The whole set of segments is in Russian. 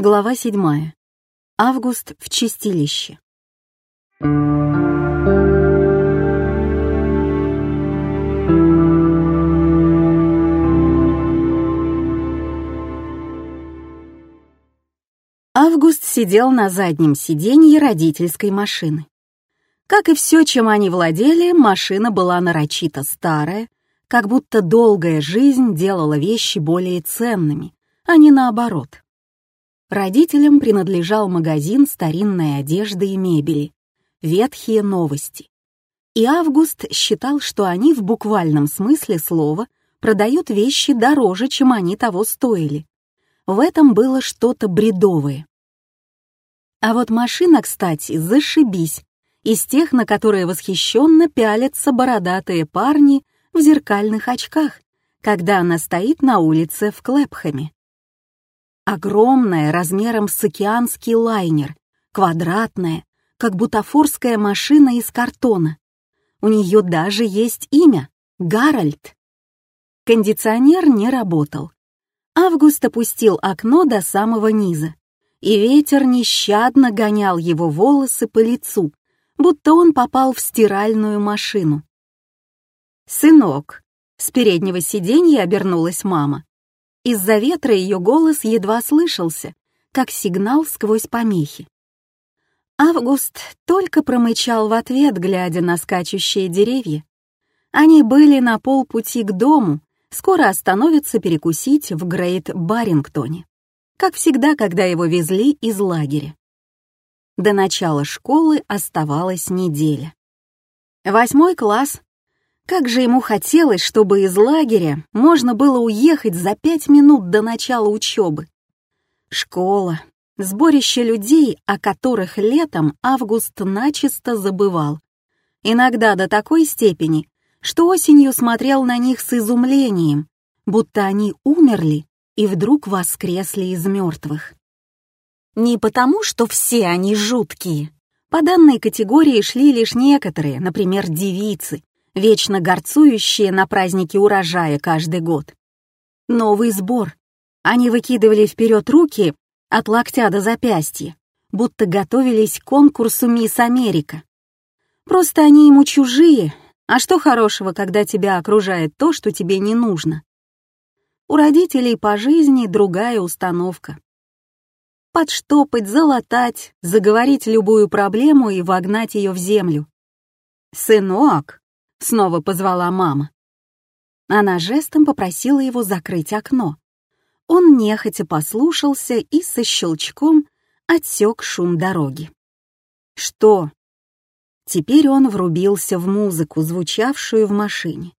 Глава 7. Август в чистилище. Август сидел на заднем сиденье родительской машины. Как и все, чем они владели, машина была нарочито старая, как будто долгая жизнь делала вещи более ценными, а не наоборот. Родителям принадлежал магазин старинной одежды и мебели, ветхие новости. И Август считал, что они в буквальном смысле слова продают вещи дороже, чем они того стоили. В этом было что-то бредовое. А вот машина, кстати, зашибись, из тех, на которые восхищенно пялятся бородатые парни в зеркальных очках, когда она стоит на улице в Клэпхэме. Огромная, размером с океанский лайнер, квадратная, как бутафорская машина из картона. У нее даже есть имя — Гарольд. Кондиционер не работал. Август опустил окно до самого низа, и ветер нещадно гонял его волосы по лицу, будто он попал в стиральную машину. «Сынок», — с переднего сиденья обернулась мама. Из-за ветра ее голос едва слышался, как сигнал сквозь помехи. Август только промычал в ответ, глядя на скачущие деревья. Они были на полпути к дому, скоро остановятся перекусить в Грейт-Барингтоне, как всегда, когда его везли из лагеря. До начала школы оставалась неделя. Восьмой класс как же ему хотелось, чтобы из лагеря можно было уехать за пять минут до начала учебы. Школа, сборище людей, о которых летом Август начисто забывал. Иногда до такой степени, что осенью смотрел на них с изумлением, будто они умерли и вдруг воскресли из мертвых. Не потому, что все они жуткие. По данной категории шли лишь некоторые, например, девицы, вечно горцующие на празднике урожая каждый год. Новый сбор. Они выкидывали вперед руки от локтя до запястья, будто готовились к конкурсу «Мисс Америка». Просто они ему чужие, а что хорошего, когда тебя окружает то, что тебе не нужно? У родителей по жизни другая установка. Подштопать, залатать, заговорить любую проблему и вогнать ее в землю. «Сынок, — снова позвала мама. Она жестом попросила его закрыть окно. Он нехотя послушался и со щелчком отсек шум дороги. «Что?» Теперь он врубился в музыку, звучавшую в машине.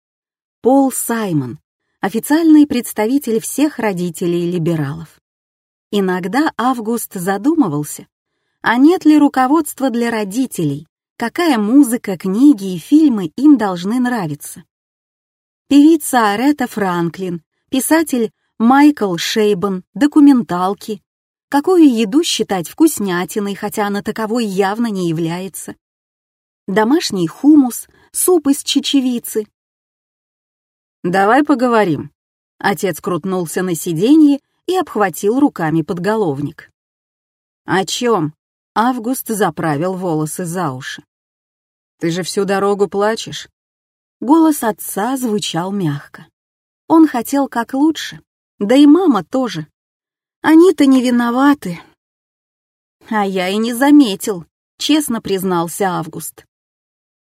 Пол Саймон, официальный представитель всех родителей либералов. Иногда Август задумывался, а нет ли руководства для родителей, какая музыка, книги и фильмы им должны нравиться. Певица Арета Франклин, писатель Майкл Шейбан, документалки. Какую еду считать вкуснятиной, хотя она таковой явно не является. Домашний хумус, суп из чечевицы. «Давай поговорим». Отец крутнулся на сиденье и обхватил руками подголовник. «О чем?» Август заправил волосы за уши. Ты же всю дорогу плачешь». Голос отца звучал мягко. Он хотел как лучше, да и мама тоже. Они-то не виноваты. А я и не заметил, честно признался Август.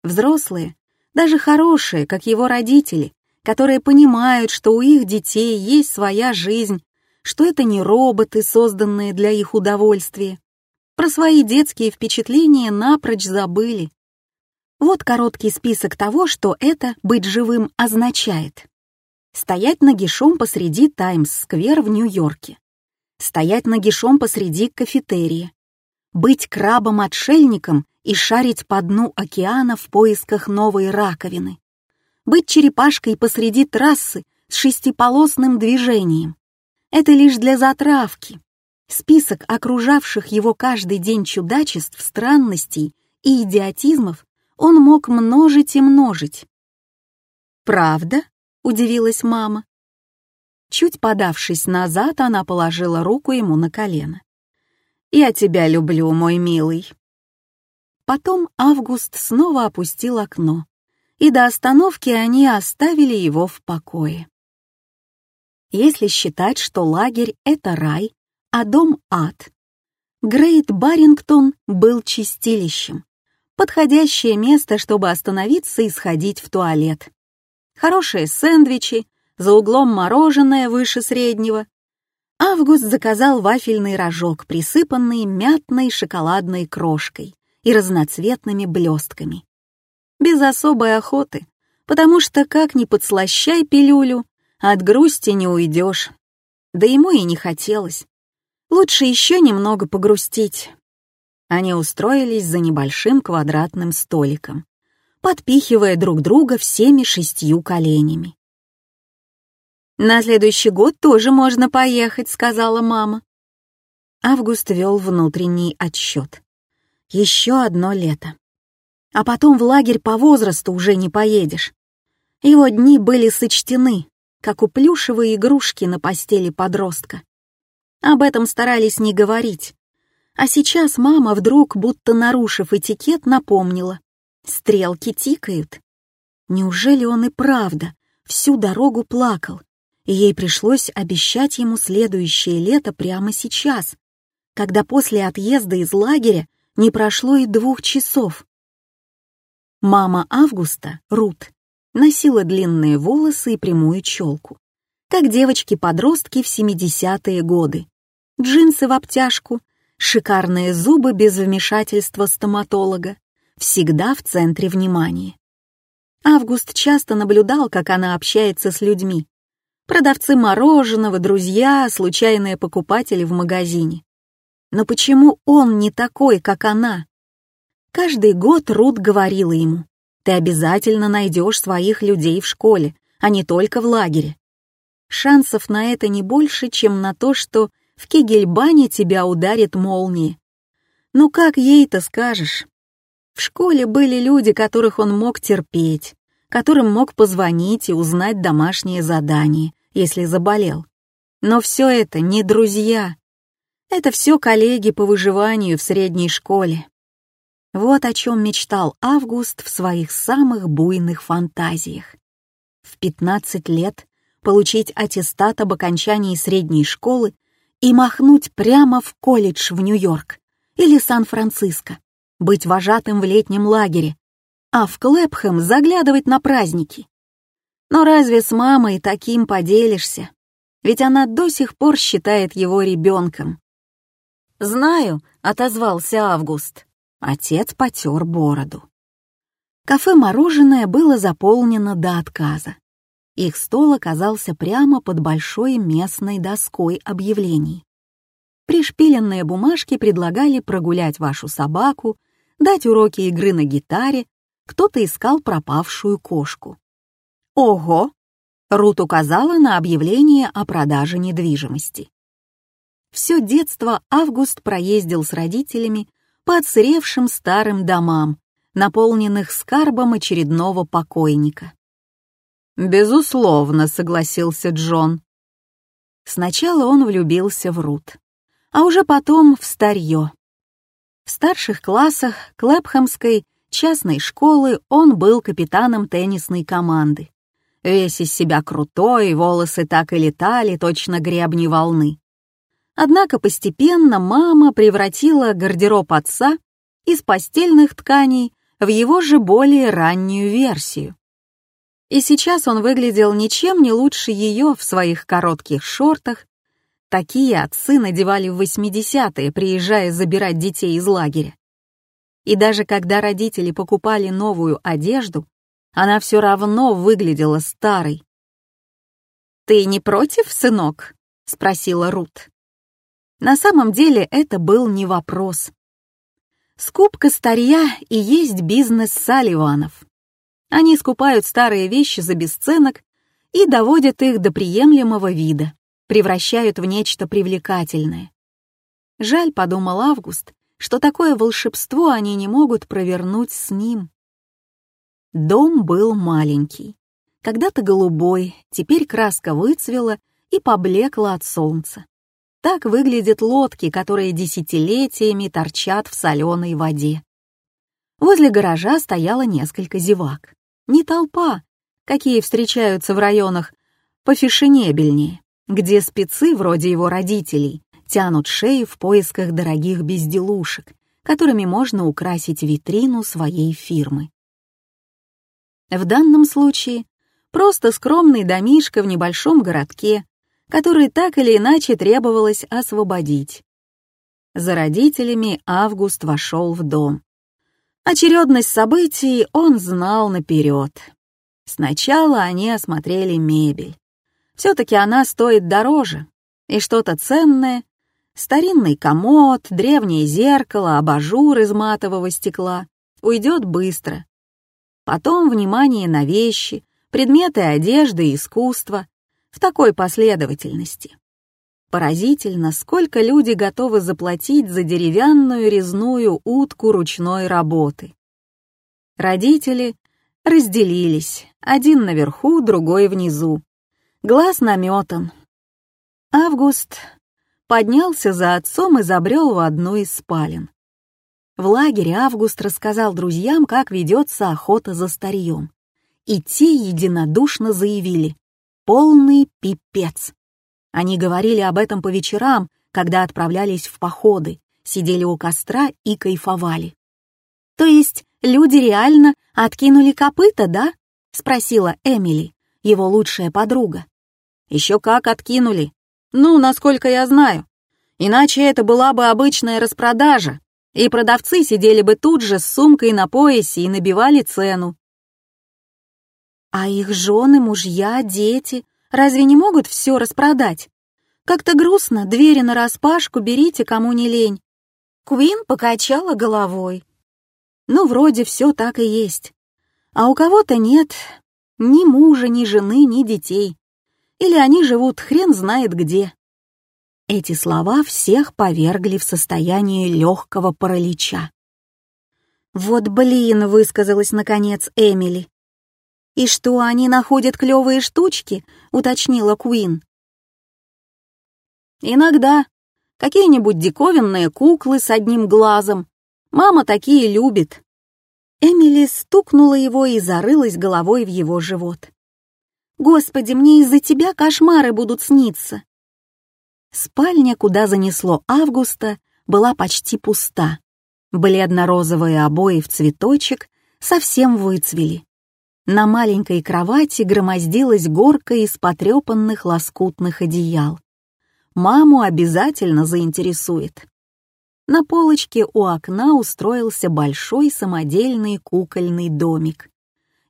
Взрослые, даже хорошие, как его родители, которые понимают, что у их детей есть своя жизнь, что это не роботы, созданные для их удовольствия. Про свои детские впечатления напрочь забыли. Вот короткий список того, что это «быть живым» означает. Стоять нагишом посреди Таймс-сквер в Нью-Йорке. Стоять нагишом посреди кафетерия. Быть крабом-отшельником и шарить по дну океана в поисках новой раковины. Быть черепашкой посреди трассы с шестиполосным движением. Это лишь для затравки. Список окружавших его каждый день чудачеств, странностей и идиотизмов он мог множить и множить. «Правда?» — удивилась мама. Чуть подавшись назад, она положила руку ему на колено. «Я тебя люблю, мой милый». Потом Август снова опустил окно, и до остановки они оставили его в покое. Если считать, что лагерь — это рай, а дом — ад, Грейт Барингтон был чистилищем, подходящее место, чтобы остановиться и сходить в туалет. Хорошие сэндвичи, за углом мороженое выше среднего. Август заказал вафельный рожок, присыпанный мятной шоколадной крошкой и разноцветными блестками. Без особой охоты, потому что как ни подслащай пилюлю, от грусти не уйдешь. Да ему и не хотелось. Лучше еще немного погрустить. Они устроились за небольшим квадратным столиком, подпихивая друг друга всеми шестью коленями. «На следующий год тоже можно поехать», — сказала мама. Август вел внутренний отсчет. Еще одно лето. А потом в лагерь по возрасту уже не поедешь. Его дни были сочтены, как у плюшевой игрушки на постели подростка. Об этом старались не говорить. А сейчас мама вдруг, будто нарушив этикет, напомнила. Стрелки тикают. Неужели он и правда всю дорогу плакал, и ей пришлось обещать ему следующее лето прямо сейчас, когда после отъезда из лагеря не прошло и двух часов. Мама Августа, Рут, носила длинные волосы и прямую челку, как девочки-подростки в 70-е годы. Джинсы в обтяжку, шикарные зубы без вмешательства стоматолога, всегда в центре внимания. Август часто наблюдал, как она общается с людьми. Продавцы мороженого, друзья, случайные покупатели в магазине. Но почему он не такой, как она? Каждый год Рут говорила ему, ты обязательно найдешь своих людей в школе, а не только в лагере. Шансов на это не больше, чем на то, что в Кегельбане тебя ударит молния. Ну как ей-то скажешь? В школе были люди, которых он мог терпеть, которым мог позвонить и узнать домашнее задание, если заболел. Но все это не друзья. Это все коллеги по выживанию в средней школе. Вот о чем мечтал Август в своих самых буйных фантазиях. В 15 лет получить аттестат об окончании средней школы и махнуть прямо в колледж в Нью-Йорк или Сан-Франциско, быть вожатым в летнем лагере, а в Клэпхэм заглядывать на праздники. Но разве с мамой таким поделишься? Ведь она до сих пор считает его ребенком. «Знаю», — отозвался Август. Отец потер бороду. Кафе «Мороженое» было заполнено до отказа. Их стол оказался прямо под большой местной доской объявлений. Пришпиленные бумажки предлагали прогулять вашу собаку, дать уроки игры на гитаре, кто-то искал пропавшую кошку. Ого! Рут указала на объявление о продаже недвижимости. Все детство Август проездил с родителями по отсыревшим старым домам, наполненных скарбом очередного покойника. «Безусловно», — согласился Джон. Сначала он влюбился в Рут, а уже потом в старье. В старших классах Клэпхэмской частной школы он был капитаном теннисной команды. Весь из себя крутой, волосы так и летали, точно гребни волны. Однако постепенно мама превратила гардероб отца из постельных тканей в его же более раннюю версию. И сейчас он выглядел ничем не лучше ее в своих коротких шортах. Такие отцы надевали в 80-е, приезжая забирать детей из лагеря. И даже когда родители покупали новую одежду, она все равно выглядела старой. «Ты не против, сынок?» — спросила Рут. На самом деле это был не вопрос. Скупка старья и есть бизнес Салливанов. Они скупают старые вещи за бесценок и доводят их до приемлемого вида, превращают в нечто привлекательное. Жаль, подумал Август, что такое волшебство они не могут провернуть с ним. Дом был маленький, когда-то голубой, теперь краска выцвела и поблекла от солнца. Так выглядят лодки, которые десятилетиями торчат в соленой воде. Возле гаража стояло несколько зевак. Не толпа, какие встречаются в районах пофешенебельнее, где спецы, вроде его родителей, тянут шеи в поисках дорогих безделушек, которыми можно украсить витрину своей фирмы. В данном случае просто скромный домишко в небольшом городке, который так или иначе требовалось освободить. За родителями Август вошел в дом. Очередность событий он знал наперед. Сначала они осмотрели мебель. Все-таки она стоит дороже, и что-то ценное — старинный комод, древнее зеркало, абажур из матового стекла — уйдет быстро. Потом внимание на вещи, предметы одежды и искусства в такой последовательности. Поразительно, сколько люди готовы заплатить за деревянную резную утку ручной работы. Родители разделились, один наверху, другой внизу. Глаз наметан. Август поднялся за отцом и забрел в одну из спален. В лагере Август рассказал друзьям, как ведется охота за старьем. И те единодушно заявили «полный пипец». Они говорили об этом по вечерам, когда отправлялись в походы, сидели у костра и кайфовали. «То есть люди реально откинули копыта, да?» — спросила Эмили, его лучшая подруга. «Еще как откинули. Ну, насколько я знаю. Иначе это была бы обычная распродажа, и продавцы сидели бы тут же с сумкой на поясе и набивали цену. А их жены, мужья, дети разве не могут все распродать? Как-то грустно, двери нараспашку, берите, кому не лень. Куин покачала головой. Ну, вроде все так и есть. А у кого-то нет ни мужа, ни жены, ни детей. Или они живут хрен знает где. Эти слова всех повергли в состояние легкого паралича. «Вот блин», — высказалась наконец Эмили. «И что, они находят клевые штучки?» — уточнила Куин. «Иногда. Какие-нибудь диковинные куклы с одним глазом. Мама такие любит». Эмили стукнула его и зарылась головой в его живот. «Господи, мне из-за тебя кошмары будут сниться!» Спальня, куда занесло Августа, была почти пуста. Бледно-розовые обои в цветочек совсем выцвели. На маленькой кровати громоздилась горка из потрепанных лоскутных одеял. Маму обязательно заинтересует. На полочке у окна устроился большой самодельный кукольный домик.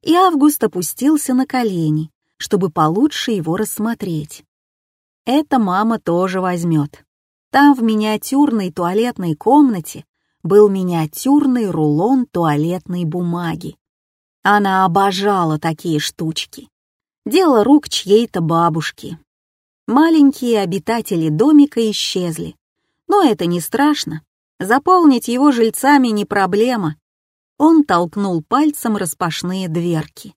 И Август опустился на колени, чтобы получше его рассмотреть. Это мама тоже возьмет. Там в миниатюрной туалетной комнате был миниатюрный рулон туалетной бумаги. Она обожала такие штучки. Дело рук чьей-то бабушки. Маленькие обитатели домика исчезли. Но это не страшно. Заполнить его жильцами не проблема. Он толкнул пальцем распашные дверки.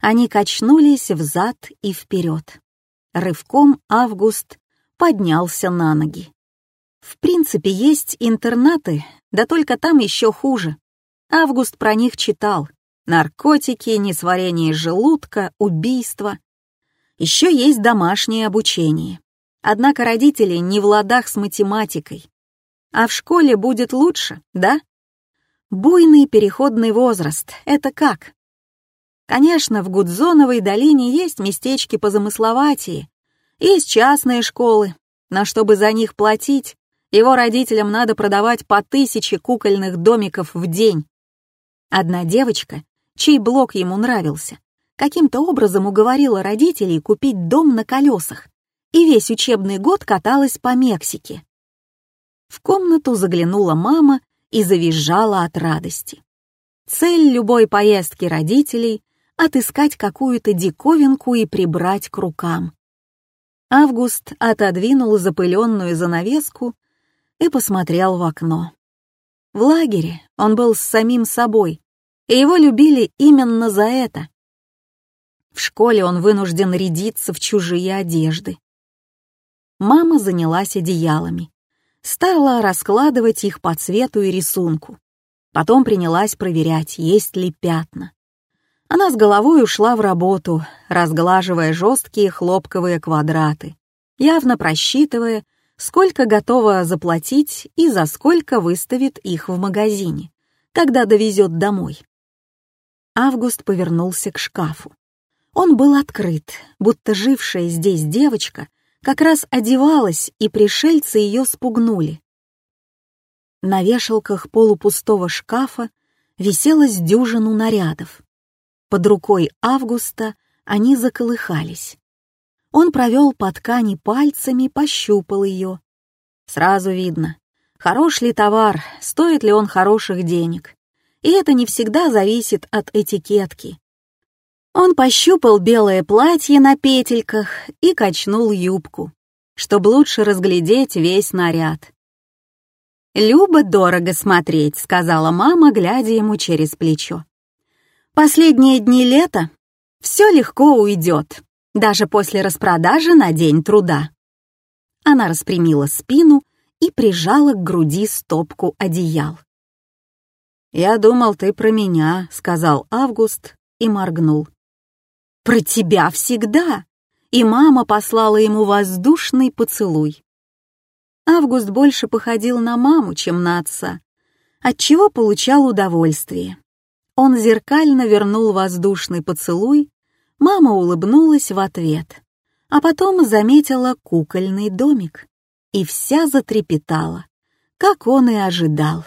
Они качнулись взад и вперед. Рывком Август поднялся на ноги. В принципе, есть интернаты, да только там еще хуже. Август про них читал. Наркотики, несварение желудка, убийства. Еще есть домашнее обучение. Однако родители не в ладах с математикой. А в школе будет лучше, да? Буйный переходный возраст — это как? Конечно, в Гудзоновой долине есть местечки позамысловатее, есть частные школы, но чтобы за них платить, его родителям надо продавать по тысяче кукольных домиков в день. Одна девочка, чей блок ему нравился, каким-то образом уговорила родителей купить дом на колесах и весь учебный год каталась по Мексике. В комнату заглянула мама и завизжала от радости. Цель любой поездки родителей отыскать какую-то диковинку и прибрать к рукам. Август отодвинул запыленную занавеску и посмотрел в окно. В лагере он был с самим собой, и его любили именно за это. В школе он вынужден рядиться в чужие одежды. мама занялась одеялами. Стала раскладывать их по цвету и рисунку. Потом принялась проверять, есть ли пятна. Она с головой ушла в работу, разглаживая жесткие хлопковые квадраты, явно просчитывая, сколько готова заплатить и за сколько выставит их в магазине, когда довезет домой. Август повернулся к шкафу. Он был открыт, будто жившая здесь девочка как раз одевалась, и пришельцы ее спугнули. На вешалках полупустого шкафа висело с дюжину нарядов. Под рукой Августа они заколыхались. Он провел по ткани пальцами, пощупал ее. Сразу видно, хорош ли товар, стоит ли он хороших денег. И это не всегда зависит от этикетки. Он пощупал белое платье на петельках и качнул юбку, чтобы лучше разглядеть весь наряд. «Любо дорого смотреть», — сказала мама, глядя ему через плечо. «Последние дни лета все легко уйдет, даже после распродажи на день труда». Она распрямила спину и прижала к груди стопку одеял. «Я думал, ты про меня», — сказал Август и моргнул. «Про тебя всегда!» И мама послала ему воздушный поцелуй. Август больше походил на маму, чем на отца, отчего получал удовольствие. Он зеркально вернул воздушный поцелуй, мама улыбнулась в ответ, а потом заметила кукольный домик и вся затрепетала, как он и ожидал.